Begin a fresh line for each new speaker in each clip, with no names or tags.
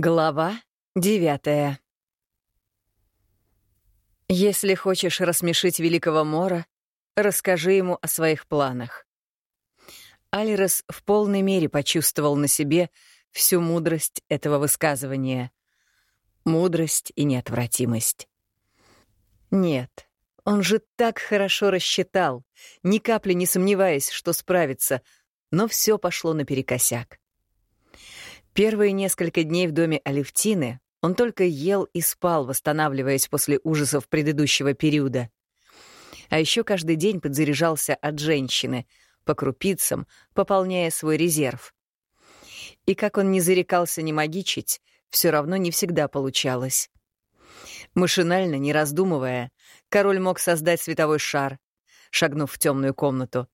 Глава девятая Если хочешь рассмешить великого Мора, расскажи ему о своих планах. Алирос в полной мере почувствовал на себе всю мудрость этого высказывания. Мудрость и неотвратимость. Нет, он же так хорошо рассчитал, ни капли не сомневаясь, что справится, но все пошло наперекосяк. Первые несколько дней в доме Алевтины он только ел и спал, восстанавливаясь после ужасов предыдущего периода. А еще каждый день подзаряжался от женщины, по крупицам, пополняя свой резерв. И как он не зарекался не магичить, все равно не всегда получалось. Машинально, не раздумывая, король мог создать световой шар, шагнув в темную комнату,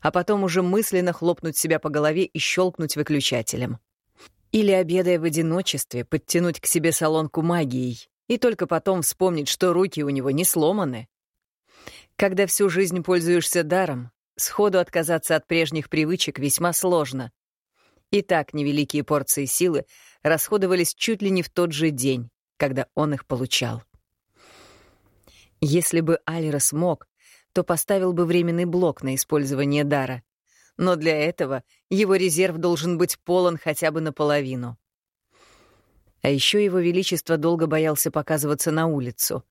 а потом уже мысленно хлопнуть себя по голове и щелкнуть выключателем. Или, обедая в одиночестве, подтянуть к себе солонку магией и только потом вспомнить, что руки у него не сломаны. Когда всю жизнь пользуешься даром, сходу отказаться от прежних привычек весьма сложно. И так невеликие порции силы расходовались чуть ли не в тот же день, когда он их получал. Если бы Алира смог, то поставил бы временный блок на использование дара но для этого его резерв должен быть полон хотя бы наполовину. А еще его величество долго боялся показываться на улицу.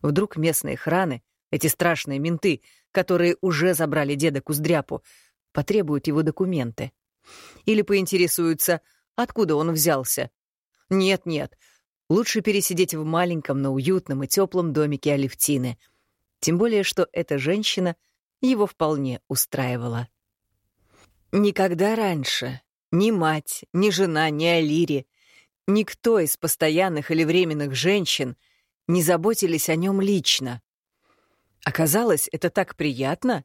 Вдруг местные храны, эти страшные менты, которые уже забрали деда Куздряпу, потребуют его документы. Или поинтересуются, откуда он взялся. Нет-нет, лучше пересидеть в маленьком, но уютном и теплом домике Алевтины. Тем более, что эта женщина его вполне устраивала. Никогда раньше ни мать, ни жена, ни Алири, никто из постоянных или временных женщин не заботились о нем лично. Оказалось, это так приятно.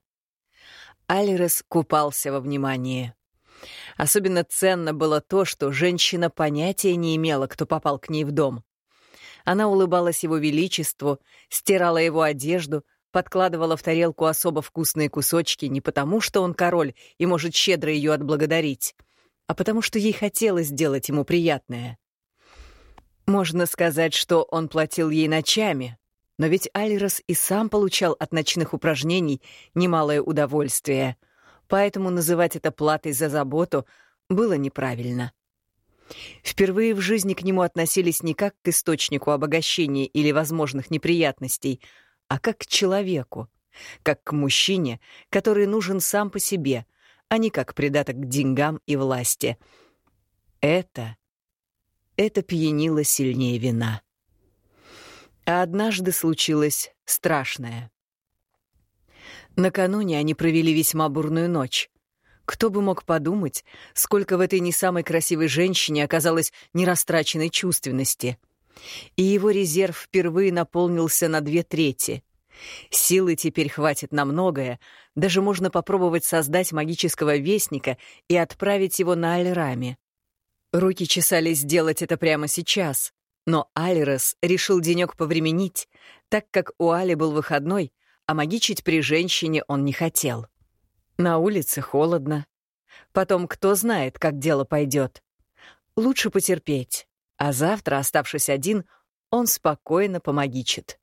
Алирес купался во внимании. Особенно ценно было то, что женщина понятия не имела, кто попал к ней в дом. Она улыбалась его величеству, стирала его одежду — подкладывала в тарелку особо вкусные кусочки не потому, что он король и может щедро ее отблагодарить, а потому что ей хотелось сделать ему приятное. Можно сказать, что он платил ей ночами, но ведь Алирос и сам получал от ночных упражнений немалое удовольствие, поэтому называть это платой за заботу было неправильно. Впервые в жизни к нему относились не как к источнику обогащения или возможных неприятностей — а как к человеку, как к мужчине, который нужен сам по себе, а не как придаток к деньгам и власти. Это... это пьянило сильнее вина. А однажды случилось страшное. Накануне они провели весьма бурную ночь. Кто бы мог подумать, сколько в этой не самой красивой женщине оказалось нерастраченной чувственности — и его резерв впервые наполнился на две трети. Силы теперь хватит на многое, даже можно попробовать создать магического вестника и отправить его на Альраме. Руки чесались сделать это прямо сейчас, но Алирос решил денек повременить, так как у Али был выходной, а магичить при женщине он не хотел. На улице холодно. Потом кто знает, как дело пойдет. Лучше потерпеть а завтра, оставшись один, он спокойно помогичит.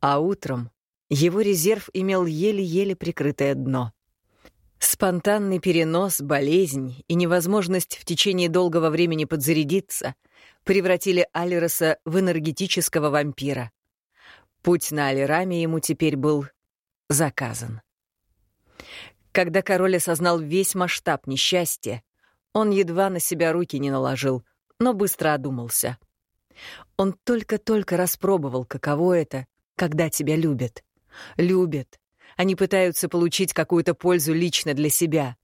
А утром его резерв имел еле-еле прикрытое дно. Спонтанный перенос, болезнь и невозможность в течение долгого времени подзарядиться превратили Алироса в энергетического вампира. Путь на Алираме ему теперь был заказан. Когда король осознал весь масштаб несчастья, он едва на себя руки не наложил — но быстро одумался. Он только-только распробовал, каково это, когда тебя любят. Любят. Они пытаются получить какую-то пользу лично для себя.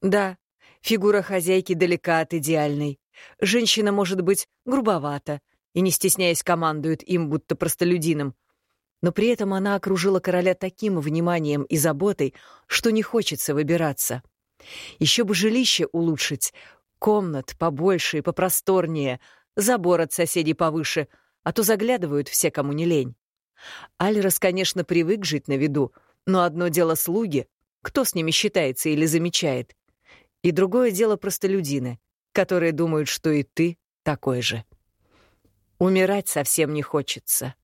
Да, фигура хозяйки далека от идеальной. Женщина может быть грубовата и, не стесняясь, командует им, будто простолюдином. Но при этом она окружила короля таким вниманием и заботой, что не хочется выбираться. Еще бы жилище улучшить, Комнат побольше и попросторнее, забор от соседей повыше, а то заглядывают все, кому не лень. Альрос, конечно, привык жить на виду, но одно дело слуги, кто с ними считается или замечает, и другое дело простолюдины, которые думают, что и ты такой же. Умирать совсем не хочется.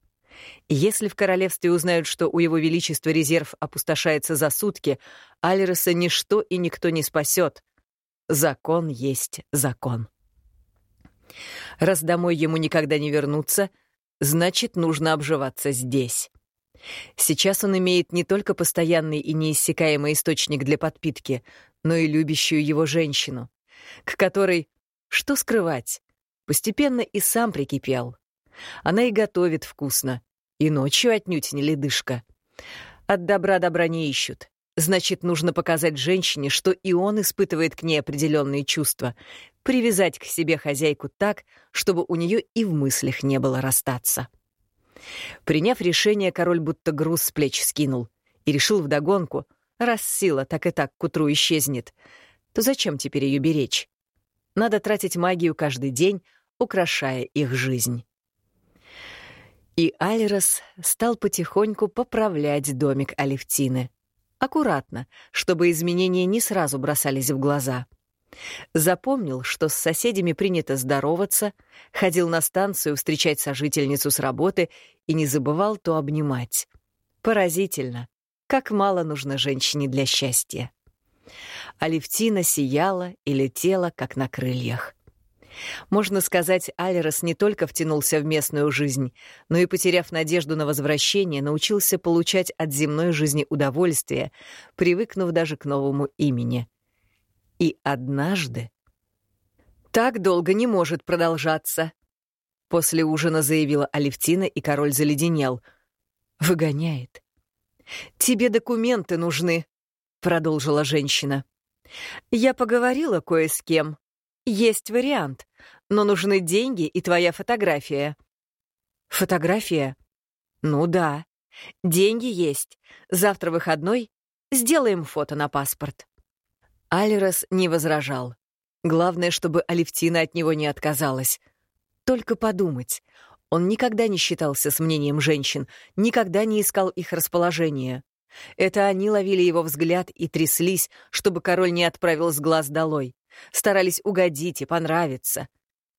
Если в королевстве узнают, что у его величества резерв опустошается за сутки, Алироса ничто и никто не спасет. Закон есть закон. Раз домой ему никогда не вернуться, значит, нужно обживаться здесь. Сейчас он имеет не только постоянный и неиссякаемый источник для подпитки, но и любящую его женщину, к которой, что скрывать, постепенно и сам прикипел. Она и готовит вкусно, и ночью отнюдь не ледышка. От добра добра не ищут. Значит, нужно показать женщине, что и он испытывает к ней определенные чувства, привязать к себе хозяйку так, чтобы у нее и в мыслях не было расстаться. Приняв решение, король будто груз с плеч скинул и решил вдогонку, раз сила так и так к утру исчезнет, то зачем теперь ее беречь? Надо тратить магию каждый день, украшая их жизнь. И Альрос стал потихоньку поправлять домик Алевтины. Аккуратно, чтобы изменения не сразу бросались в глаза — Запомнил, что с соседями принято здороваться, ходил на станцию встречать сожительницу с работы и не забывал то обнимать. Поразительно, как мало нужно женщине для счастья. Алевтина сияла и летела, как на крыльях. Можно сказать, Алерос не только втянулся в местную жизнь, но и, потеряв надежду на возвращение, научился получать от земной жизни удовольствие, привыкнув даже к новому имени — и однажды... «Так долго не может продолжаться», — после ужина заявила Алевтина, и король заледенел. «Выгоняет». «Тебе документы нужны», — продолжила женщина. «Я поговорила кое с кем. Есть вариант, но нужны деньги и твоя фотография». «Фотография?» «Ну да. Деньги есть. Завтра выходной. Сделаем фото на паспорт». Алирос не возражал. Главное, чтобы Алевтина от него не отказалась. Только подумать. Он никогда не считался с мнением женщин, никогда не искал их расположения. Это они ловили его взгляд и тряслись, чтобы король не отправил с глаз долой. Старались угодить и понравиться.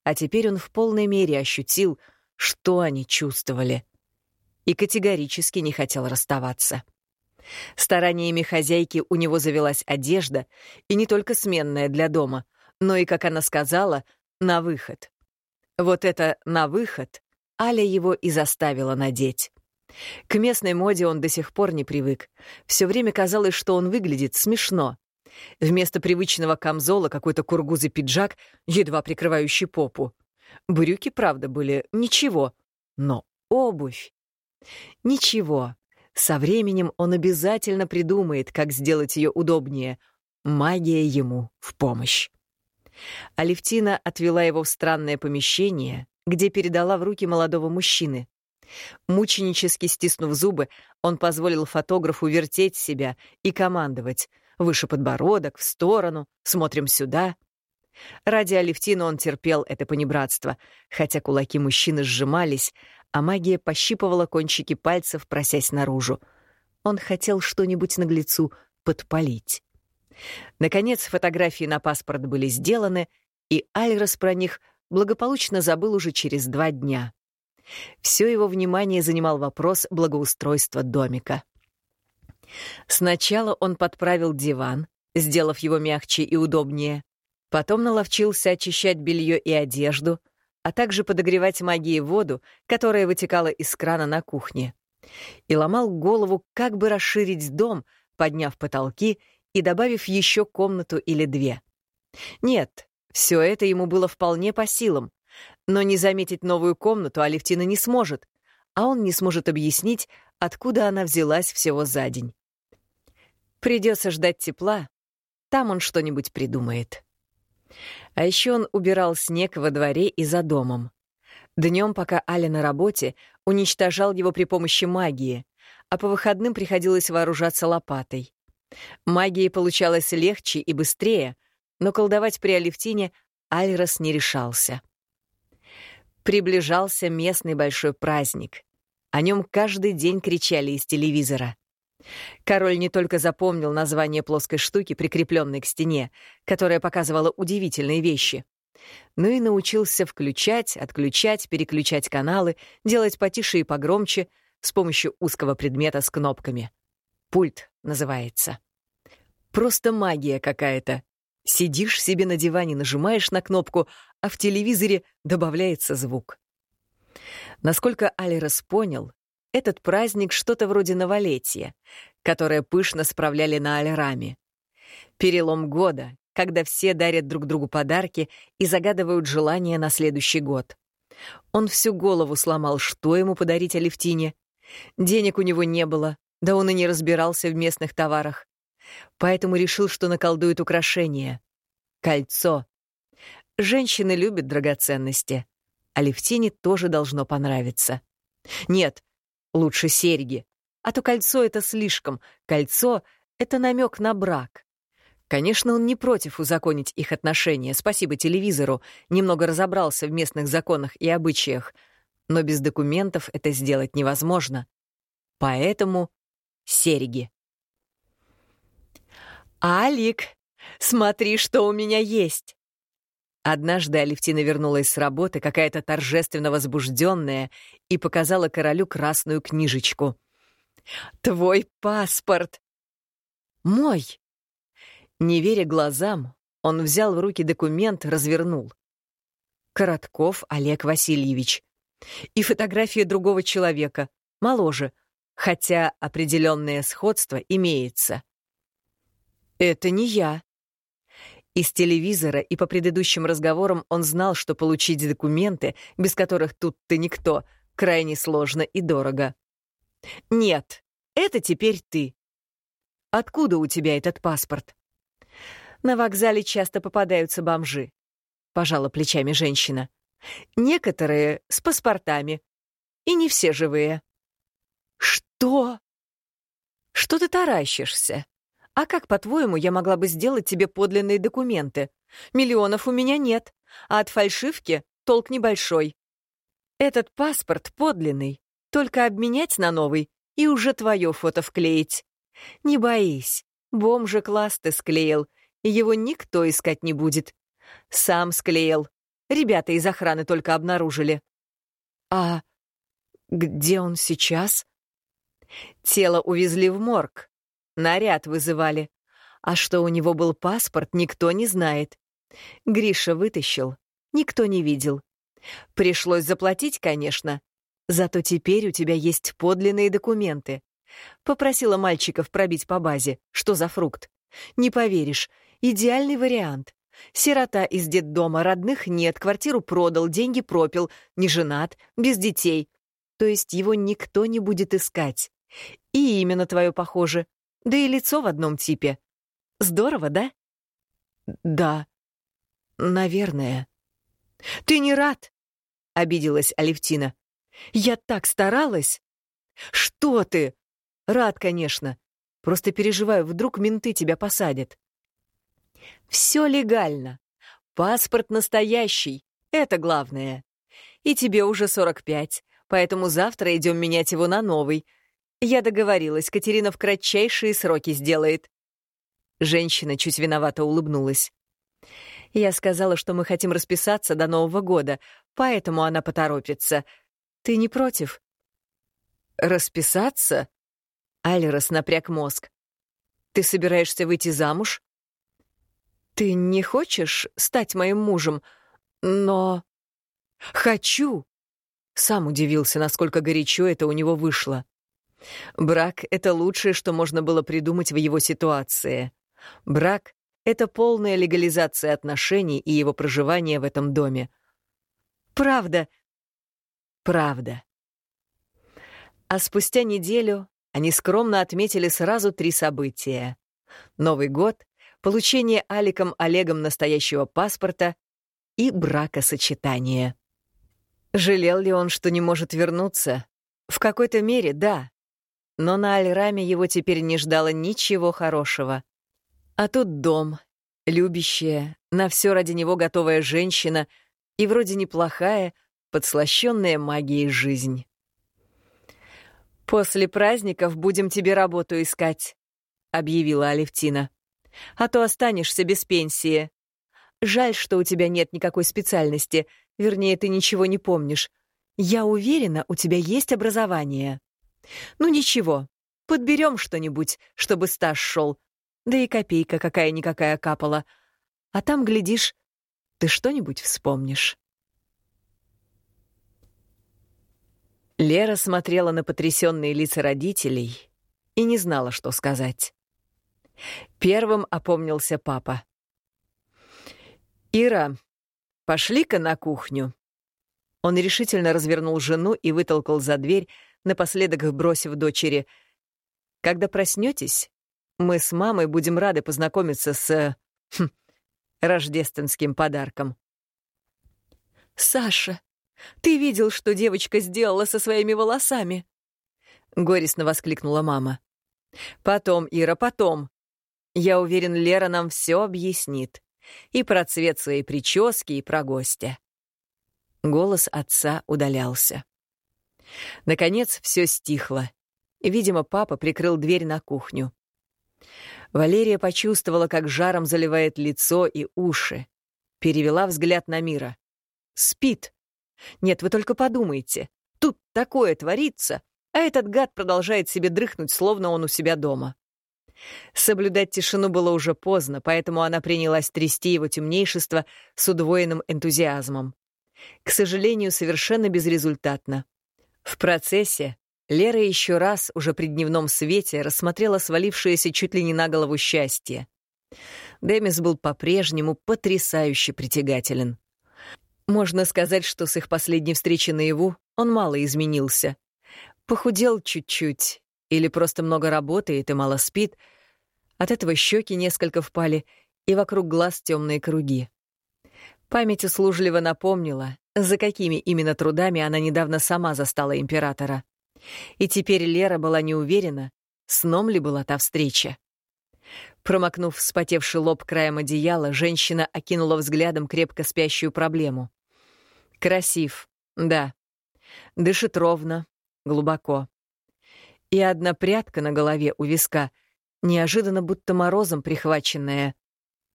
А теперь он в полной мере ощутил, что они чувствовали. И категорически не хотел расставаться. Стараниями хозяйки у него завелась одежда, и не только сменная для дома, но и, как она сказала, на выход. Вот это «на выход» Аля его и заставила надеть. К местной моде он до сих пор не привык. Все время казалось, что он выглядит смешно. Вместо привычного камзола какой-то кургузый пиджак, едва прикрывающий попу. Брюки, правда, были ничего, но обувь... Ничего, со временем он обязательно придумает, как сделать ее удобнее. Магия ему в помощь. Алевтина отвела его в странное помещение, где передала в руки молодого мужчины. Мученически стиснув зубы, он позволил фотографу вертеть себя и командовать. Выше подбородок, в сторону, смотрим сюда. Ради Алевтины он терпел это понебратство, хотя кулаки мужчины сжимались, а магия пощипывала кончики пальцев, просясь наружу. Он хотел что-нибудь наглецу подпалить. Наконец, фотографии на паспорт были сделаны, и Альрос про них благополучно забыл уже через два дня. Все его внимание занимал вопрос благоустройства домика. Сначала он подправил диван, сделав его мягче и удобнее. Потом наловчился очищать белье и одежду — а также подогревать магией воду, которая вытекала из крана на кухне. И ломал голову, как бы расширить дом, подняв потолки и добавив еще комнату или две. Нет, все это ему было вполне по силам, но не заметить новую комнату Алевтина не сможет, а он не сможет объяснить, откуда она взялась всего за день. Придется ждать тепла, там он что-нибудь придумает. А еще он убирал снег во дворе и за домом. Днем, пока Аля на работе, уничтожал его при помощи магии, а по выходным приходилось вооружаться лопатой. Магии получалось легче и быстрее, но колдовать при Алевтине Альрос не решался. Приближался местный большой праздник. О нем каждый день кричали из телевизора. Король не только запомнил название плоской штуки, прикрепленной к стене, которая показывала удивительные вещи, Ну и научился включать, отключать, переключать каналы, делать потише и погромче с помощью узкого предмета с кнопками. Пульт называется. Просто магия какая-то. Сидишь себе на диване, нажимаешь на кнопку, а в телевизоре добавляется звук. Насколько Алирос понял, этот праздник что-то вроде новолетия, которое пышно справляли на Альраме. Перелом года, когда все дарят друг другу подарки и загадывают желания на следующий год. Он всю голову сломал, что ему подарить Алевтине. Денег у него не было, да он и не разбирался в местных товарах. Поэтому решил, что наколдует украшение. Кольцо. Женщины любят драгоценности. Алевтине тоже должно понравиться. Нет, лучше серьги. А то кольцо — это слишком. Кольцо — это намек на брак. Конечно, он не против узаконить их отношения, спасибо телевизору, немного разобрался в местных законах и обычаях, но без документов это сделать невозможно. Поэтому серьги. «Алик, смотри, что у меня есть!» Однажды Алевтина вернулась с работы, какая-то торжественно возбужденная, и показала королю красную книжечку. «Твой паспорт!» «Мой!» Не веря глазам, он взял в руки документ, развернул. Коротков Олег Васильевич. И фотография другого человека, моложе, хотя определенное сходство имеется. «Это не я». Из телевизора и по предыдущим разговорам он знал, что получить документы, без которых тут ты никто, крайне сложно и дорого. «Нет, это теперь ты. Откуда у тебя этот паспорт?» На вокзале часто попадаются бомжи. Пожала плечами женщина. Некоторые с паспортами. И не все живые. Что? Что ты таращишься? А как, по-твоему, я могла бы сделать тебе подлинные документы? Миллионов у меня нет, а от фальшивки толк небольшой. Этот паспорт подлинный, только обменять на новый и уже твое фото вклеить. Не боись, бомжа класс ты склеил — его никто искать не будет. Сам склеил. Ребята из охраны только обнаружили. А где он сейчас? Тело увезли в морг. Наряд вызывали. А что у него был паспорт, никто не знает. Гриша вытащил. Никто не видел. Пришлось заплатить, конечно. Зато теперь у тебя есть подлинные документы. Попросила мальчиков пробить по базе, что за фрукт. Не поверишь, Идеальный вариант. Сирота из детдома, родных нет, квартиру продал, деньги пропил, не женат, без детей. То есть его никто не будет искать. И именно твое похоже, да и лицо в одном типе. Здорово, да? Да, наверное. Ты не рад? Обиделась Алевтина. Я так старалась. Что ты? Рад, конечно. Просто переживаю, вдруг менты тебя посадят. Все легально. Паспорт настоящий. Это главное. И тебе уже 45, поэтому завтра идем менять его на новый. Я договорилась, Катерина в кратчайшие сроки сделает. Женщина чуть виновато улыбнулась. Я сказала, что мы хотим расписаться до Нового года, поэтому она поторопится. Ты не против? Расписаться? Альрос напряг мозг. Ты собираешься выйти замуж? «Ты не хочешь стать моим мужем? Но...» «Хочу!» Сам удивился, насколько горячо это у него вышло. Брак — это лучшее, что можно было придумать в его ситуации. Брак — это полная легализация отношений и его проживания в этом доме. Правда. Правда. А спустя неделю они скромно отметили сразу три события. Новый год, получение Аликом Олегом настоящего паспорта и бракосочетание. Жалел ли он, что не может вернуться? В какой-то мере, да. Но на Альраме его теперь не ждало ничего хорошего. А тут дом, любящая, на все ради него готовая женщина и вроде неплохая, подслащенная магией жизнь. «После праздников будем тебе работу искать», — объявила Алевтина а то останешься без пенсии. Жаль, что у тебя нет никакой специальности, вернее, ты ничего не помнишь. Я уверена, у тебя есть образование. Ну ничего, подберем что-нибудь, чтобы стаж шел. Да и копейка какая-никакая капала. А там, глядишь, ты что-нибудь вспомнишь. Лера смотрела на потрясенные лица родителей и не знала, что сказать. Первым опомнился папа. «Ира, пошли-ка на кухню». Он решительно развернул жену и вытолкал за дверь, напоследок бросив дочери. «Когда проснетесь, мы с мамой будем рады познакомиться с... Хм, рождественским подарком».
«Саша, ты видел, что девочка сделала со своими волосами?»
— горестно воскликнула мама. «Потом, Ира, потом. Я уверен, Лера нам все объяснит. И про цвет своей прически, и про гостя». Голос отца удалялся. Наконец все стихло. Видимо, папа прикрыл дверь на кухню. Валерия почувствовала, как жаром заливает лицо и уши. Перевела взгляд на мира. Спит. Нет, вы только подумайте. Тут такое творится, а этот гад продолжает себе дрыхнуть, словно он у себя дома. Соблюдать тишину было уже поздно, поэтому она принялась трясти его темнейшество с удвоенным энтузиазмом. К сожалению, совершенно безрезультатно. В процессе Лера еще раз, уже при дневном свете, рассмотрела свалившееся чуть ли не на голову счастье. Демис был по-прежнему потрясающе притягателен. Можно сказать, что с их последней встречи наяву он мало изменился. Похудел чуть-чуть, или просто много работает и мало спит. От этого щеки несколько впали, и вокруг глаз темные круги. Память услужливо напомнила, за какими именно трудами она недавно сама застала императора. И теперь Лера была не уверена, сном ли была та встреча. Промокнув вспотевший лоб краем одеяла, женщина окинула взглядом крепко спящую проблему. Красив, да. Дышит ровно, глубоко. И одна прядка на голове у виска, неожиданно будто морозом прихваченная.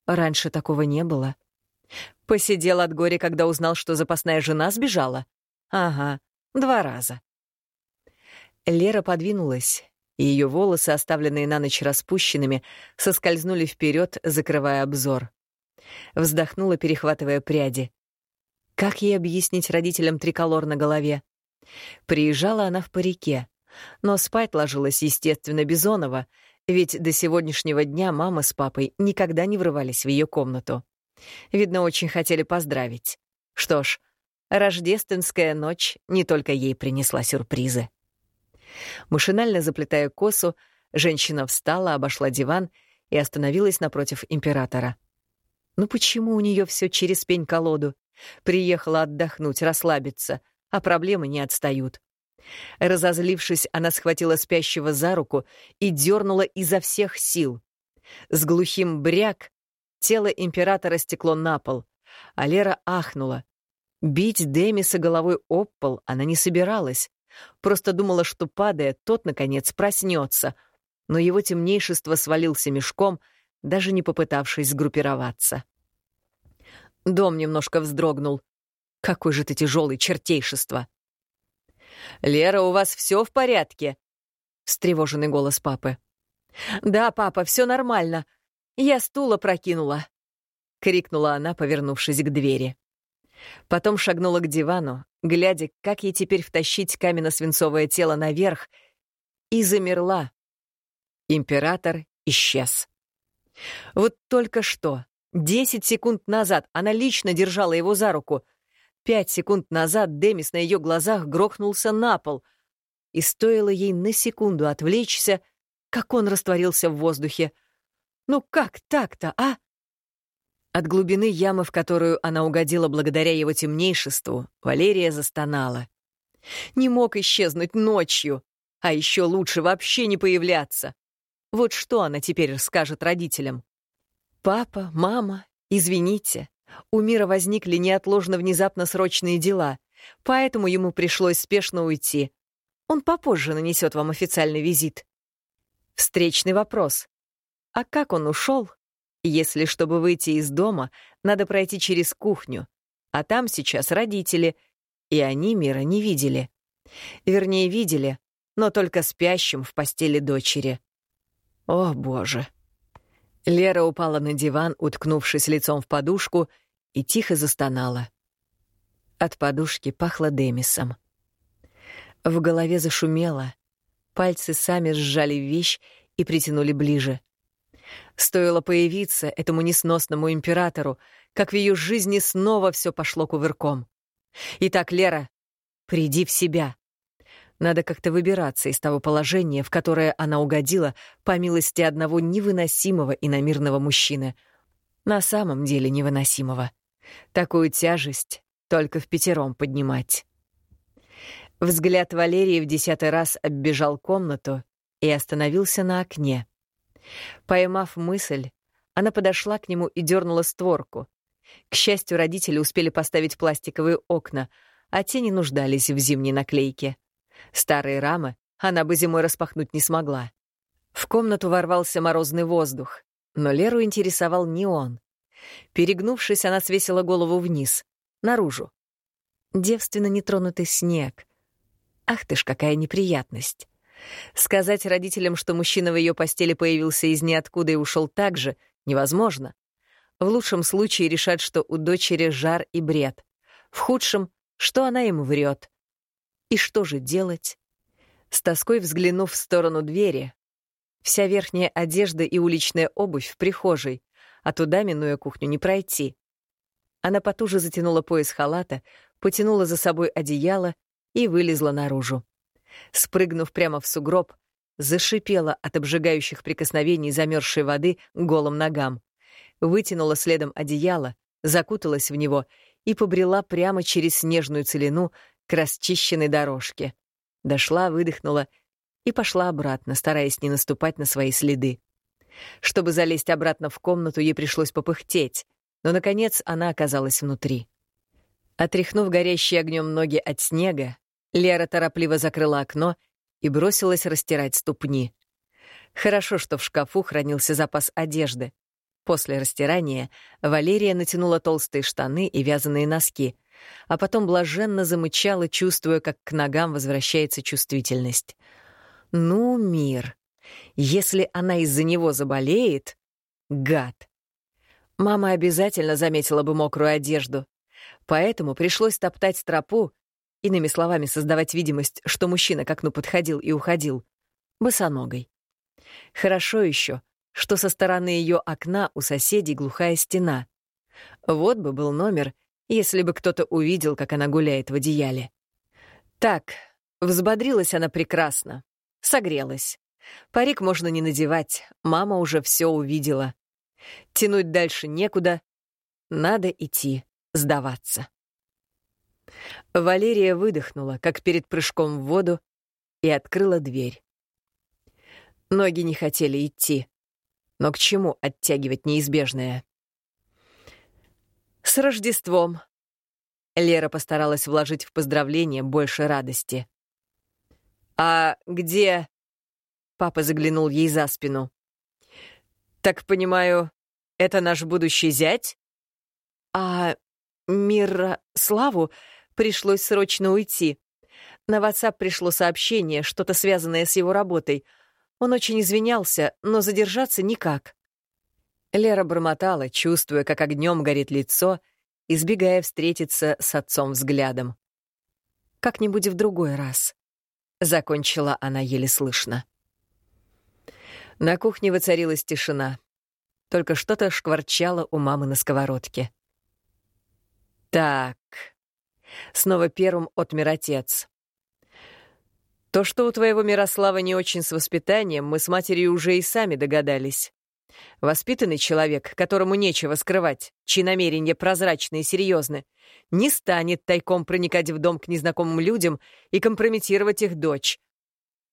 Раньше такого не было. Посидел от горя, когда узнал, что запасная жена сбежала? Ага, два раза. Лера подвинулась, и ее волосы, оставленные на ночь распущенными, соскользнули вперед, закрывая обзор. Вздохнула, перехватывая пряди. Как ей объяснить родителям триколор на голове? Приезжала она в парике, но спать ложилась, естественно, Бизонова, ведь до сегодняшнего дня мама с папой никогда не врывались в ее комнату. Видно, очень хотели поздравить. Что ж, рождественская ночь не только ей принесла сюрпризы. Машинально заплетая косу, женщина встала, обошла диван и остановилась напротив императора. Ну почему у нее все через пень-колоду? Приехала отдохнуть, расслабиться, а проблемы не отстают. Разозлившись, она схватила спящего за руку и дернула изо всех сил. С глухим бряк тело императора стекло на пол, а Лера ахнула. Бить Демиса головой об пол она не собиралась. Просто думала, что, падая, тот, наконец, проснется. Но его темнейшество свалился мешком, даже не попытавшись сгруппироваться. Дом немножко вздрогнул. «Какой же ты тяжелый, чертейшество!» «Лера, у вас все в порядке?» — встревоженный голос папы. «Да, папа, все нормально. Я стула прокинула», — крикнула она, повернувшись к двери. Потом шагнула к дивану, глядя, как ей теперь втащить каменно-свинцовое тело наверх, и замерла. Император исчез. Вот только что, десять секунд назад, она лично держала его за руку. Пять секунд назад Демис на ее глазах грохнулся на пол. И стоило ей на секунду отвлечься, как он растворился в воздухе. Ну как так-то, а? От глубины ямы, в которую она угодила благодаря его темнейшеству, Валерия застонала. Не мог исчезнуть ночью, а еще лучше вообще не появляться. Вот что она теперь расскажет родителям? «Папа, мама, извините, у мира возникли неотложно внезапно срочные дела, поэтому ему пришлось спешно уйти. Он попозже нанесет вам официальный визит». Встречный вопрос. А как он ушел, Если, чтобы выйти из дома, надо пройти через кухню, а там сейчас родители, и они мира не видели. Вернее, видели, но только спящим в постели дочери. О, боже. Лера упала на диван, уткнувшись лицом в подушку, и тихо застонала. От подушки пахло Демисом. В голове зашумело. Пальцы сами сжали вещь и притянули ближе. Стоило появиться этому несносному императору, как в ее жизни снова все пошло кувырком. Итак, Лера, приди в себя. Надо как-то выбираться из того положения, в которое она угодила по милости одного невыносимого иномирного мужчины. На самом деле невыносимого. Такую тяжесть только в пятером поднимать. Взгляд Валерии в десятый раз оббежал комнату и остановился на окне. Поймав мысль, она подошла к нему и дернула створку. К счастью, родители успели поставить пластиковые окна, а те не нуждались в зимней наклейке. Старые рамы она бы зимой распахнуть не смогла. В комнату ворвался морозный воздух, но Леру интересовал не он. Перегнувшись, она свесила голову вниз, наружу. Девственно нетронутый снег. Ах ты ж, какая неприятность. Сказать родителям, что мужчина в ее постели появился из ниоткуда и ушел так же, невозможно. В лучшем случае решать, что у дочери жар и бред. В худшем, что она им врет. И что же делать? С тоской взглянув в сторону двери, вся верхняя одежда и уличная обувь в прихожей, а туда, минуя кухню, не пройти. Она потуже затянула пояс халата, потянула за собой одеяло и вылезла наружу. Спрыгнув прямо в сугроб, зашипела от обжигающих прикосновений замерзшей воды голым ногам, вытянула следом одеяло, закуталась в него и побрела прямо через снежную целину к расчищенной дорожке. Дошла, выдохнула и пошла обратно, стараясь не наступать на свои следы. Чтобы залезть обратно в комнату, ей пришлось попыхтеть, но, наконец, она оказалась внутри. Отряхнув горящие огнем ноги от снега, Лера торопливо закрыла окно и бросилась растирать ступни. Хорошо, что в шкафу хранился запас одежды. После растирания Валерия натянула толстые штаны и вязаные носки, а потом блаженно замычала, чувствуя, как к ногам возвращается чувствительность. «Ну, мир! Если она из-за него заболеет... Гад!» Мама обязательно заметила бы мокрую одежду, поэтому пришлось топтать тропу, иными словами, создавать видимость, что мужчина к окну подходил и уходил, босоногой. Хорошо еще, что со стороны ее окна у соседей глухая стена. Вот бы был номер, если бы кто-то увидел, как она гуляет в одеяле. Так, взбодрилась она прекрасно, согрелась. Парик можно не надевать, мама уже все увидела. Тянуть дальше некуда. Надо идти, сдаваться. Валерия выдохнула, как перед прыжком в воду, и открыла дверь. Ноги не хотели идти. Но к чему оттягивать неизбежное? «С Рождеством!» Лера постаралась вложить в поздравление больше радости. «А где...» Папа заглянул ей за спину. «Так понимаю, это наш будущий зять?» «А Мирославу пришлось срочно уйти. На WhatsApp пришло сообщение, что-то связанное с его работой. Он очень извинялся, но задержаться никак». Лера бормотала, чувствуя, как огнем горит лицо, избегая встретиться с отцом взглядом. «Как-нибудь в другой раз», — закончила она еле слышно. На кухне воцарилась тишина. Только что-то шкварчало у мамы на сковородке. «Так...» Снова первым отмер отец. «То, что у твоего Мирослава не очень с воспитанием, мы с матерью уже и сами догадались. Воспитанный человек, которому нечего скрывать, чьи намерения прозрачны и серьезны, не станет тайком проникать в дом к незнакомым людям и компрометировать их дочь.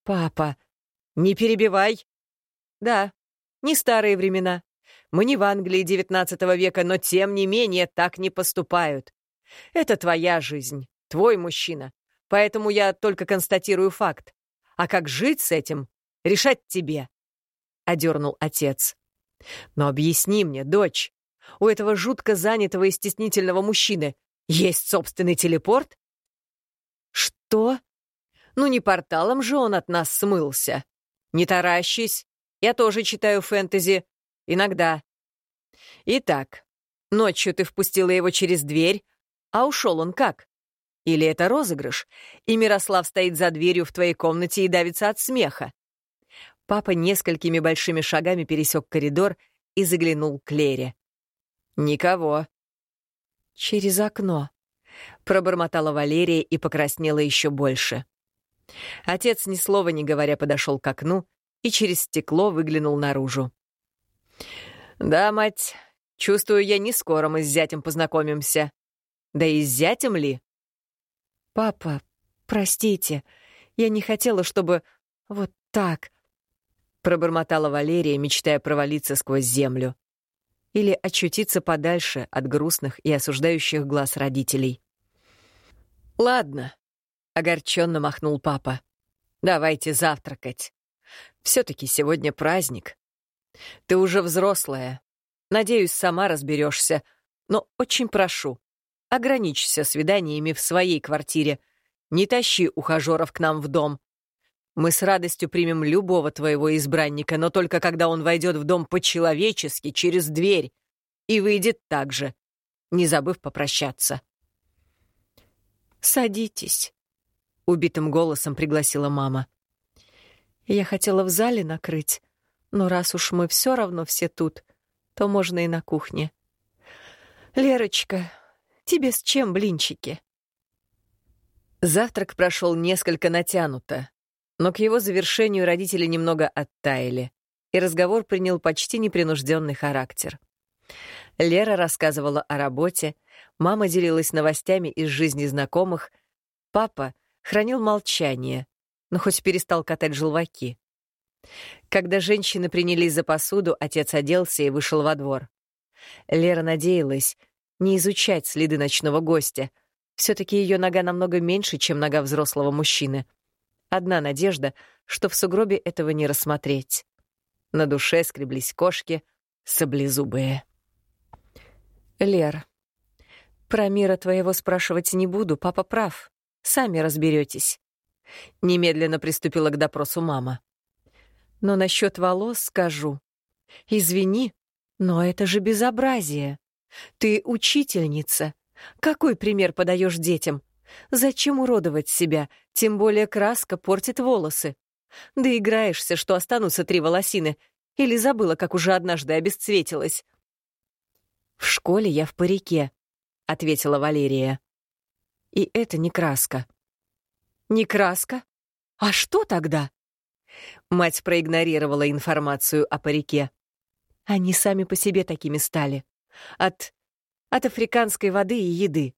«Папа, не перебивай!» Да, не старые времена. Мы не в Англии XIX века, но тем не менее так не поступают. Это твоя жизнь, твой мужчина. Поэтому я только констатирую факт. А как жить с этим, решать тебе. Одернул отец. Но объясни мне, дочь, у этого жутко занятого и стеснительного мужчины есть собственный телепорт? Что? Ну не порталом же он от нас смылся. Не таращись, я тоже читаю фэнтези. Иногда. Итак, ночью ты впустила его через дверь, а ушел он как? Или это розыгрыш, и Мирослав стоит за дверью в твоей комнате и давится от смеха? Папа несколькими большими шагами пересек коридор и заглянул к Лере. «Никого». «Через окно», — пробормотала Валерия и покраснела еще больше. Отец, ни слова не говоря, подошел к окну и через стекло выглянул наружу. «Да, мать, чувствую, я не скоро мы с зятем познакомимся. Да и с зятем ли?»
«Папа, простите, я не хотела, чтобы вот так пробормотала Валерия, мечтая провалиться сквозь землю. Или очутиться подальше от грустных и осуждающих глаз родителей.
«Ладно», — огорченно махнул папа. «Давайте завтракать. Все-таки сегодня праздник. Ты уже взрослая. Надеюсь, сама разберешься, но очень прошу, ограничься свиданиями в своей квартире. Не тащи ухажеров к нам в дом. Мы с радостью примем любого твоего избранника, но только когда он войдет в дом по-человечески, через дверь, и выйдет так же, не забыв попрощаться.
«Садитесь», — убитым голосом пригласила мама. «Я хотела в зале накрыть, но раз уж мы все равно все тут, то можно и на кухне. Лерочка, тебе с чем блинчики?»
Завтрак прошел несколько натянуто, но к его завершению родители немного оттаяли, и разговор принял почти непринужденный характер. Лера рассказывала о работе, мама делилась новостями из жизни знакомых, папа хранил молчание, но хоть перестал катать желваки. Когда женщины принялись за посуду, отец оделся и вышел во двор. Лера надеялась не изучать следы ночного гостя. Все-таки ее нога намного меньше, чем нога взрослого мужчины. Одна надежда, что в сугробе этого не рассмотреть. На душе скреблись кошки, саблезубые.
«Лер, про мира твоего спрашивать не буду, папа прав. Сами разберетесь. Немедленно приступила к допросу мама. «Но насчет волос скажу. Извини, но это же безобразие. Ты учительница. Какой пример подаешь детям? Зачем уродовать себя? Тем более краска портит волосы. Да играешься, что останутся три волосины. Или забыла, как уже однажды обесцветилась.
«В школе я в парике», — ответила Валерия.
«И это не краска». «Не краска? А что тогда?»
Мать проигнорировала информацию о парике.
Они сами по себе такими стали. От... от африканской воды и еды.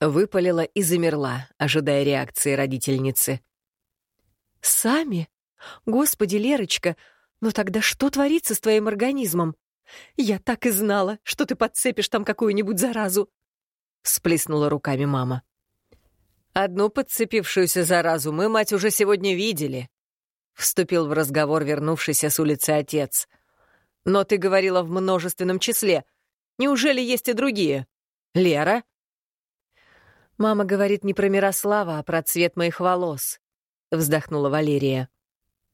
Выпалила и замерла, ожидая реакции родительницы.
«Сами? Господи, Лерочка, но тогда что творится с твоим организмом? Я так и знала, что ты подцепишь там какую-нибудь заразу!»
Всплеснула руками мама. «Одну подцепившуюся заразу мы, мать, уже сегодня видели», — вступил в разговор вернувшийся с улицы отец. «Но ты говорила в множественном числе. Неужели есть и другие? Лера?»
«Мама говорит не про Мирослава, а про цвет моих волос», — вздохнула Валерия.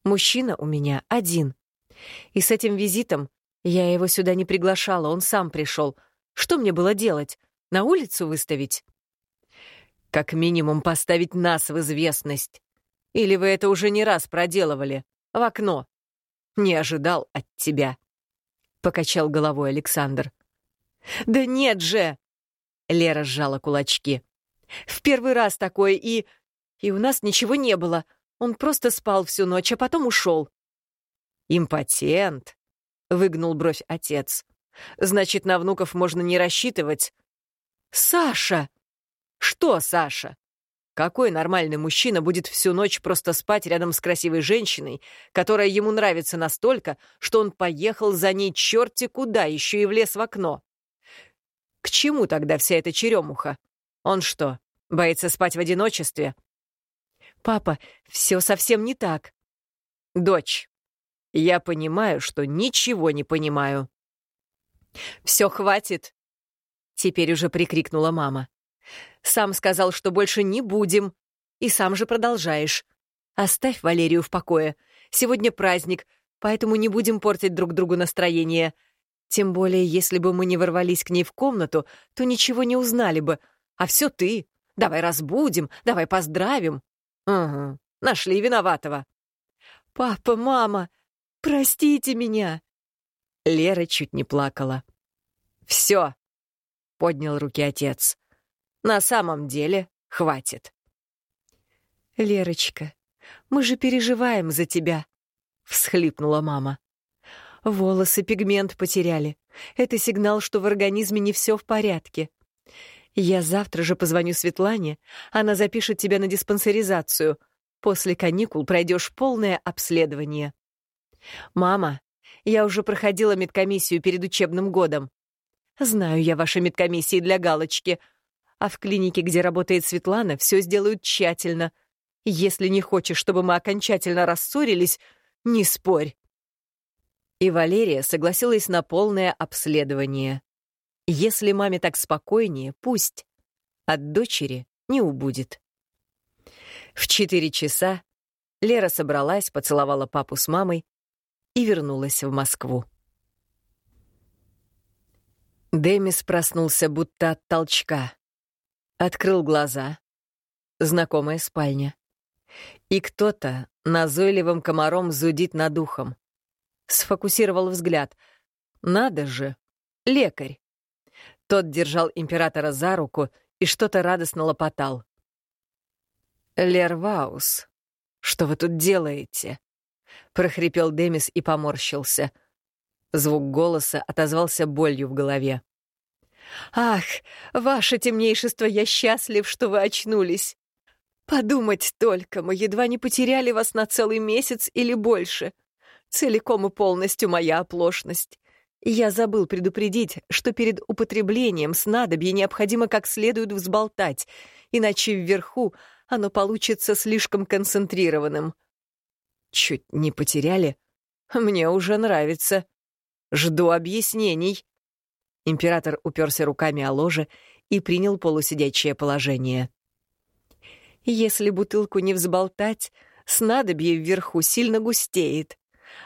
«Мужчина у меня один. И с этим визитом я его сюда не приглашала, он сам пришел. Что мне было делать? На улицу выставить?»
«Как минимум поставить нас в известность. Или вы это уже не раз проделывали? В окно. Не ожидал от тебя», — покачал головой Александр.
«Да нет же!» — Лера сжала кулачки. В первый раз такое, и... И у нас ничего не было. Он просто спал всю ночь, а потом ушел.
«Импотент», — выгнул бровь отец. «Значит, на внуков можно не рассчитывать».
«Саша!»
«Что, Саша? Какой нормальный мужчина будет всю ночь просто спать рядом с красивой женщиной, которая ему нравится настолько, что он поехал за ней черти куда, еще и влез в окно? К чему тогда вся эта черемуха? Он что, боится спать в одиночестве?
Папа, все совсем не так.
Дочь, Я понимаю, что ничего не понимаю.
Все хватит!» Теперь уже прикрикнула мама. «Сам сказал, что больше не будем. И сам же продолжаешь. Оставь Валерию в покое. Сегодня праздник, поэтому не будем портить друг другу настроение. Тем более, если бы мы не ворвались к ней в комнату, то ничего не узнали бы. А все ты. Давай разбудим, давай поздравим. Угу, нашли виноватого. «Папа, мама, простите меня!» Лера чуть не плакала.
«Все!» — поднял руки отец. «На самом деле хватит».
«Лерочка, мы же переживаем за тебя», — всхлипнула мама. «Волосы пигмент потеряли. Это сигнал, что в организме не все в порядке. Я завтра же позвоню Светлане, она запишет тебя на диспансеризацию. После каникул пройдешь полное обследование. Мама, я уже проходила медкомиссию перед учебным годом. Знаю я ваши медкомиссии для галочки. А в клинике, где работает Светлана, все сделают тщательно. Если не хочешь, чтобы мы окончательно рассорились, не спорь.
И Валерия согласилась на полное обследование. Если маме так спокойнее, пусть. От дочери не убудет. В четыре часа Лера собралась, поцеловала папу с мамой и вернулась в Москву. Демис проснулся будто от толчка. Открыл глаза. Знакомая спальня. И кто-то назойливым комаром зудит над ухом. Сфокусировал взгляд. Надо же, лекарь. Тот держал императора за руку и что-то радостно лопотал. «Лерваус, что вы тут делаете?» — прохрипел Демис и поморщился. Звук голоса отозвался болью в голове.
«Ах, ваше темнейшество, я счастлив, что вы очнулись. Подумать только, мы едва не потеряли вас на целый месяц или больше. Целиком и полностью моя оплошность. Я забыл предупредить, что перед употреблением снадобья необходимо как следует взболтать, иначе вверху оно получится слишком концентрированным.
Чуть не потеряли? Мне уже нравится. Жду объяснений. Император уперся руками о ложе и принял полусидячее положение.
Если бутылку не взболтать, снадобье вверху сильно густеет.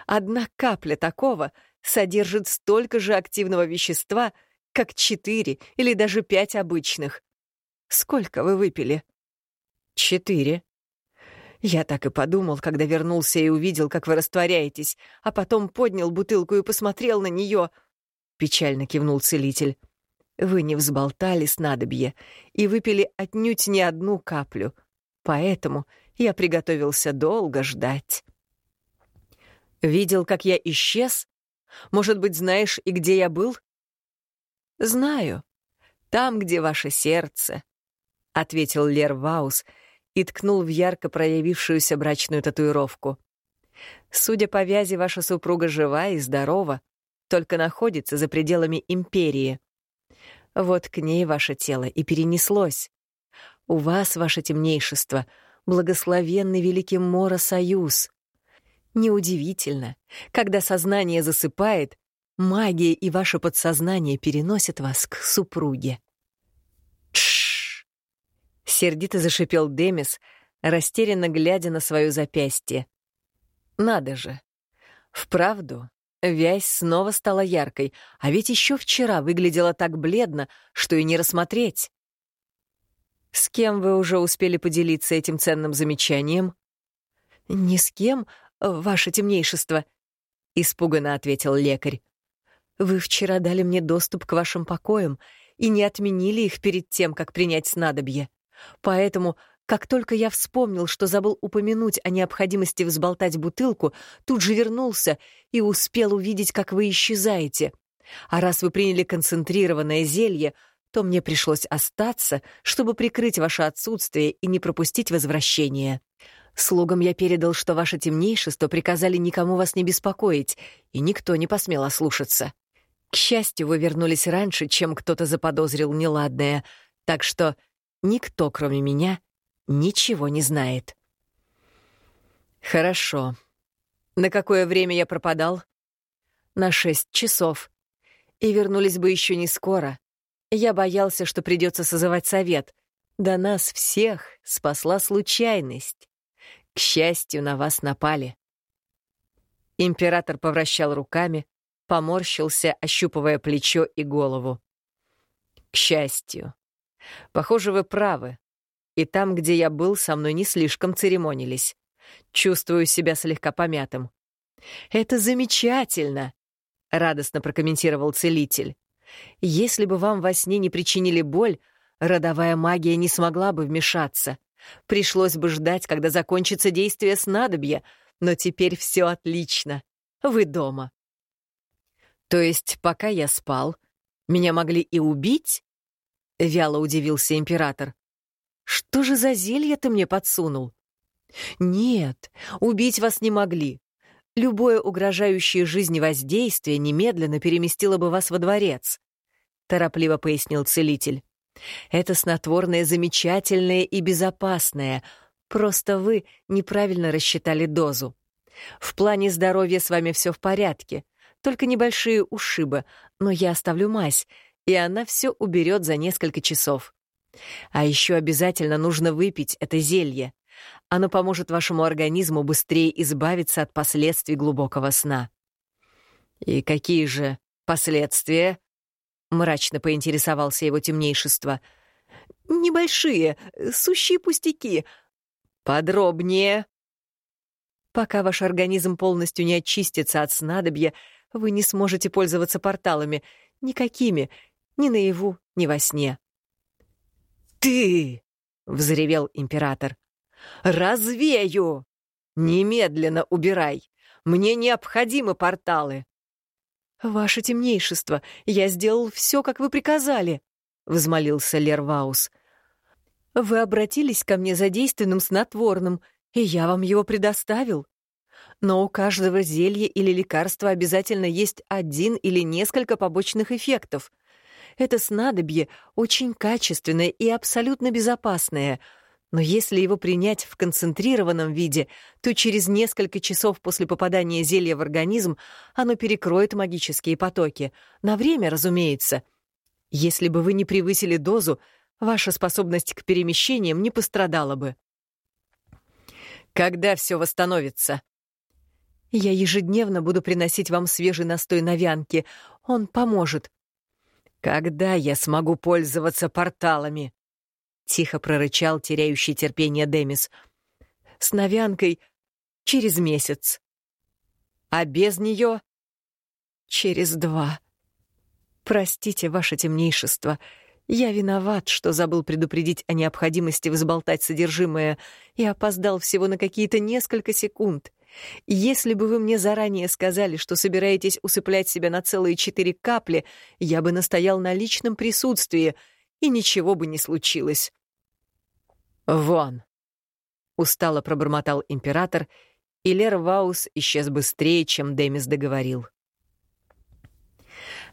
Одна капля такого — содержит столько же активного вещества, как четыре или даже пять обычных. Сколько вы выпили?
Четыре.
Я так и подумал, когда вернулся и увидел, как вы растворяетесь, а потом поднял бутылку и посмотрел на нее. Печально кивнул целитель. Вы не взболтали снадобье и выпили отнюдь не одну каплю. Поэтому я приготовился долго ждать.
Видел, как я исчез? Может быть, знаешь и где я был?»
«Знаю. Там, где ваше сердце», — ответил Лер Ваус и ткнул в ярко проявившуюся брачную татуировку. «Судя по вязи, ваша супруга жива и здорова, только находится за пределами империи. Вот к ней ваше тело и перенеслось. У вас, ваше темнейшество, благословенный великий Мора союз. Неудивительно, когда сознание засыпает, магия и ваше подсознание переносят вас к супруге.
Тш! Сердито зашипел Демис, растерянно глядя на свое запястье. Надо же. Вправду, вязь снова стала яркой, а ведь еще вчера выглядела так бледно, что и не рассмотреть. С кем вы уже успели поделиться этим ценным замечанием?
Ни с кем, ваше темнейшество», — испуганно ответил лекарь. «Вы вчера дали мне доступ к вашим покоям и не отменили их перед тем, как принять снадобье. Поэтому, как только я вспомнил, что забыл упомянуть о необходимости взболтать бутылку, тут же вернулся и успел увидеть, как вы исчезаете. А раз вы приняли концентрированное зелье, то мне пришлось остаться, чтобы прикрыть ваше отсутствие и не пропустить возвращение. Слугам я передал, что ваше темнейшество приказали никому вас не беспокоить, и никто не посмел ослушаться. К счастью, вы вернулись раньше, чем кто-то заподозрил неладное, так что никто, кроме меня, ничего не знает.
Хорошо. На какое время я пропадал?
На шесть часов. И вернулись бы еще не скоро. Я боялся, что придется созывать совет. Да нас всех спасла случайность. К счастью, на вас напали. Император повращал руками, поморщился, ощупывая плечо и голову. К счастью. Похоже, вы правы. И там, где я был, со мной не слишком церемонились. Чувствую себя слегка помятым. «Это замечательно!» — радостно прокомментировал целитель. «Если бы вам во сне не причинили боль, родовая магия не смогла бы вмешаться. Пришлось бы ждать, когда закончится действие снадобья, но теперь все отлично. Вы дома». «То есть, пока я спал, меня могли и убить?» — вяло удивился император. «Что же за зелье ты мне подсунул?» «Нет, убить вас не могли. Любое угрожающее жизни воздействие немедленно переместило бы вас во дворец», — торопливо пояснил целитель. «Это снотворное замечательное и безопасное, просто вы неправильно рассчитали дозу. В плане здоровья с вами все в порядке, только небольшие ушибы, но я оставлю мазь, и она все уберет за несколько часов. А еще обязательно нужно выпить это зелье. Оно поможет вашему организму быстрее избавиться от последствий глубокого сна. «И какие же последствия?» — мрачно поинтересовался его темнейшество. «Небольшие, сущие пустяки. Подробнее». Пока ваш организм полностью не очистится от снадобья, вы не сможете пользоваться порталами. Никакими. Ни наяву, ни во сне. «Ты!» — взревел император. «Развею! Немедленно убирай! Мне необходимы порталы!» «Ваше темнейшество, я сделал все, как вы приказали», — взмолился Лерваус. «Вы обратились ко мне за действенным снотворным, и я вам его предоставил. Но у каждого зелья или лекарства обязательно есть один или несколько побочных эффектов. Это снадобье очень качественное и абсолютно безопасное — но если его принять в концентрированном виде, то через несколько часов после попадания зелья в организм оно перекроет магические потоки. На время, разумеется. Если бы вы не превысили дозу, ваша способность к перемещениям не пострадала бы. Когда все восстановится? Я ежедневно буду приносить вам свежий настой навянки. Он поможет. Когда я смогу пользоваться порталами? — тихо прорычал теряющий терпение Демис. «С новянкой через месяц. А без нее через два. Простите, ваше темнейшество, я виноват, что забыл предупредить о необходимости взболтать содержимое и опоздал всего на какие-то несколько секунд. Если бы вы мне заранее сказали, что собираетесь усыплять себя на целые четыре капли, я бы настоял на личном присутствии — и ничего бы не случилось. «Вон!» — устало пробормотал император, и Лер Ваус исчез быстрее, чем Демис договорил.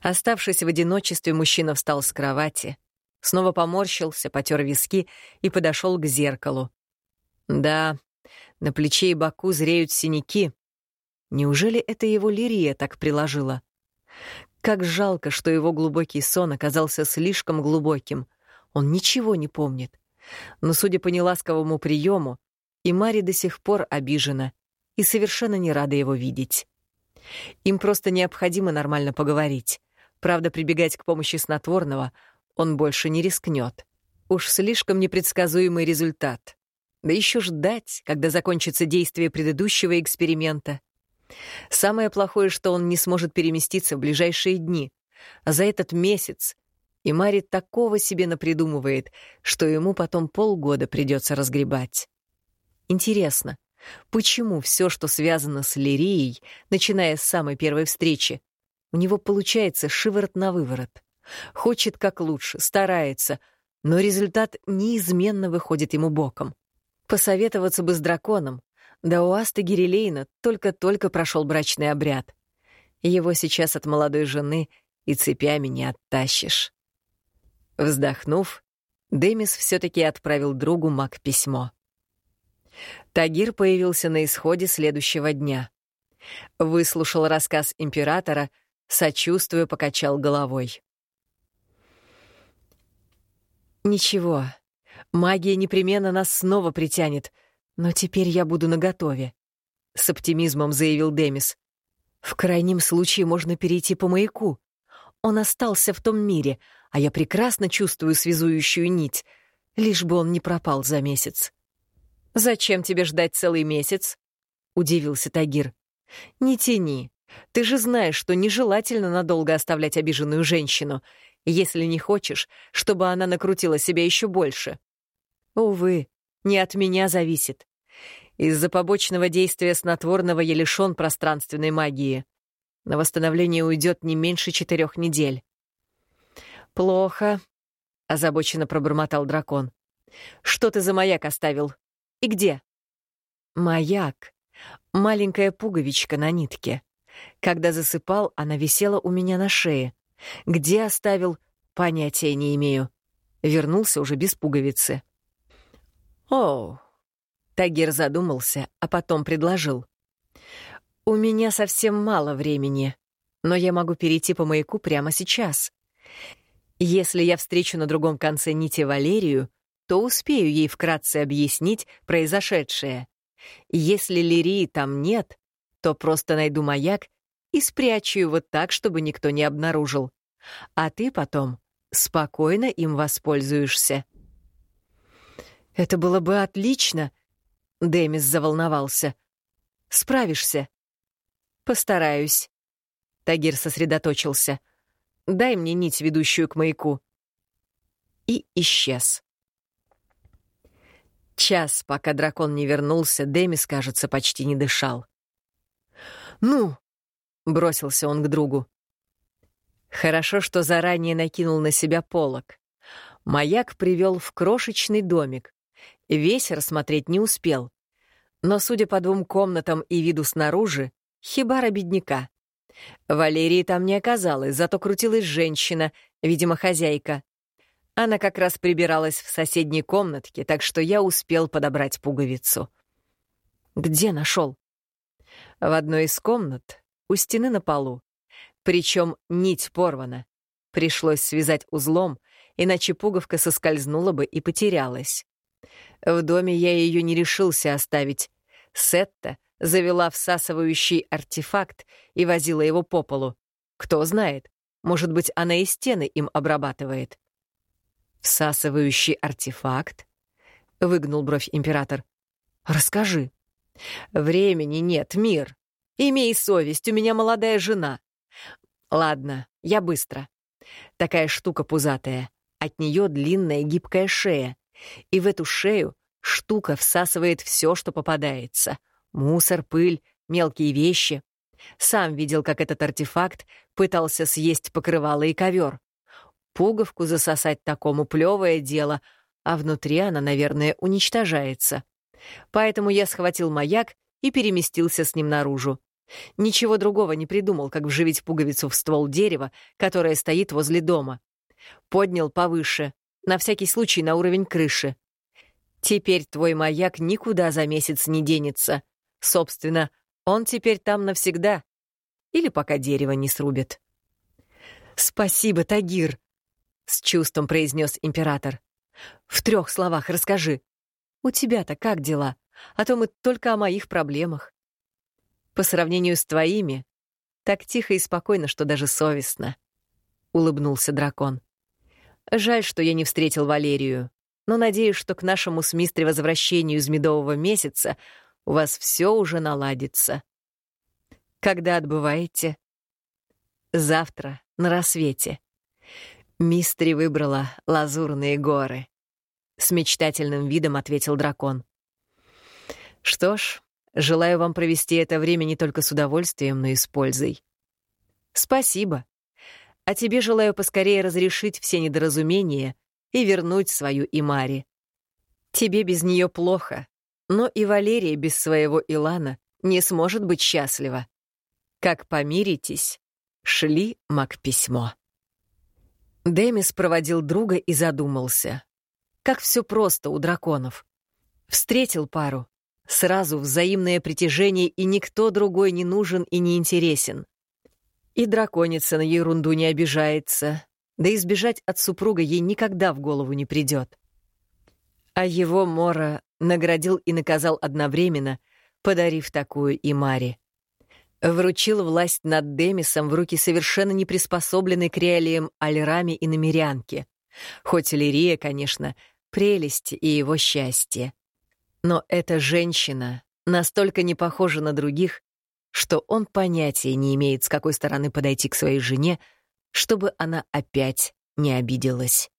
Оставшись в одиночестве, мужчина встал с кровати, снова поморщился, потер виски и подошел к зеркалу. Да, на плече и боку зреют синяки. Неужели это его лирия так приложила? Как жалко, что его глубокий сон оказался слишком глубоким. Он ничего не помнит. Но, судя по неласковому приему, и Мари до сих пор обижена и совершенно не рада его видеть. Им просто необходимо нормально поговорить. Правда, прибегать к помощи снотворного он больше не рискнет. Уж слишком непредсказуемый результат. Да еще ждать, когда закончится действие предыдущего эксперимента. Самое плохое, что он не сможет переместиться в ближайшие дни. А за этот месяц и Мари такого себе напридумывает, что ему потом полгода придется разгребать. Интересно, почему все, что связано с Лирией, начиная с самой первой встречи, у него получается шиворот на выворот? Хочет как лучше, старается, но результат неизменно выходит ему боком. Посоветоваться бы с драконом, да у Асты Гирилейна только-только прошел брачный обряд. Его сейчас от молодой жены и цепями не оттащишь. Вздохнув, Демис все-таки отправил другу маг письмо. Тагир появился на исходе следующего дня. Выслушал рассказ императора, сочувствуя, покачал головой. «Ничего, магия непременно нас снова притянет, но теперь я буду наготове», — с оптимизмом заявил Демис. «В крайнем случае можно перейти по маяку. Он остался в том мире, а я прекрасно чувствую связующую нить, лишь бы он не пропал за месяц». «Зачем тебе ждать целый месяц?» — удивился Тагир. «Не тяни. Ты же знаешь, что нежелательно надолго оставлять обиженную женщину, если не хочешь, чтобы она накрутила себя еще больше. Увы, не от меня зависит. Из-за побочного действия снотворного я лишён пространственной магии. На восстановление уйдет не меньше четырех недель. «Плохо», — озабоченно пробормотал дракон. «Что ты за маяк оставил? И где?» «Маяк. Маленькая пуговичка на нитке. Когда засыпал, она висела у меня на шее. Где оставил, понятия не имею. Вернулся уже без пуговицы. «Оу». Тагир задумался, а потом предложил. «У меня совсем мало времени, но я могу перейти по маяку прямо сейчас. Если я встречу на другом конце нити Валерию, то успею ей вкратце объяснить произошедшее. Если Лирии там нет, то просто найду маяк и спрячу его так, чтобы никто не обнаружил. А ты потом спокойно им воспользуешься. «Это было бы отлично», — Демис заволновался. «Справишься?» «Постараюсь». Тагир сосредоточился. «Дай мне нить, ведущую к маяку». И исчез. Час, пока дракон не вернулся, Демис, кажется, почти не дышал. «Ну!» — бросился он к другу. Хорошо, что заранее накинул на себя полог. Маяк привел в крошечный домик. Весь рассмотреть не успел. Но, судя по двум комнатам и виду снаружи, хибара бедняка. Валерии там не оказалось, зато крутилась женщина, видимо, хозяйка. Она как раз прибиралась в соседней комнатке, так что я успел подобрать пуговицу. Где нашел? В одной из комнат, у стены на полу. Причем нить порвана. Пришлось связать узлом, иначе пуговка соскользнула бы и потерялась. В доме я ее не решился оставить. Сетта завела всасывающий артефакт и возила его по полу. Кто знает, может быть, она и стены им обрабатывает. «Всасывающий артефакт?» — выгнул бровь император. «Расскажи». «Времени нет, мир. Имей совесть, у меня молодая жена». «Ладно, я быстро. Такая штука пузатая. От нее длинная гибкая шея. И в эту шею штука всасывает все, что попадается. Мусор, пыль, мелкие вещи. Сам видел, как этот артефакт пытался съесть покрывало и ковер. Пуговку засосать такому плевое дело, а внутри она, наверное, уничтожается. Поэтому я схватил маяк и переместился с ним наружу. Ничего другого не придумал, как вживить пуговицу в ствол дерева, которое стоит возле дома. Поднял повыше, на всякий случай на уровень крыши. Теперь твой маяк никуда за месяц не денется. Собственно, он теперь там навсегда. Или пока дерево не срубят. «Спасибо, Тагир», — с чувством произнес император. «В трех словах расскажи. У тебя-то как дела? А то мы только о моих проблемах». «По сравнению с твоими, так тихо и спокойно, что даже совестно», — улыбнулся дракон. «Жаль, что я не встретил Валерию, но надеюсь, что к нашему с мистри возвращению из медового месяца у вас все уже наладится. Когда отбываете?» «Завтра, на рассвете». Мистри выбрала лазурные горы. С мечтательным видом ответил дракон. «Что ж, желаю вам провести это время не только с удовольствием, но и с пользой». «Спасибо. А тебе желаю поскорее разрешить все недоразумения и вернуть свою Имари. Тебе без нее плохо, но и Валерия без своего Илана не сможет быть счастлива. Как помиритесь, шли маг письмо. Демис проводил друга и задумался. Как все просто у драконов. Встретил пару,
Сразу взаимное притяжение, и никто другой не нужен и не интересен. И драконица на ерунду не обижается, да избежать от супруга ей никогда в голову не придет. А его Мора наградил и наказал одновременно, подарив такую и Маре. Вручил власть над Демисом в руки совершенно не приспособленной к реалиям Альраме и Намерянке. Хоть Лирия, конечно, прелесть и его счастье. Но эта женщина настолько не похожа на других, что он понятия не имеет, с какой стороны подойти к своей жене, чтобы она опять не обиделась.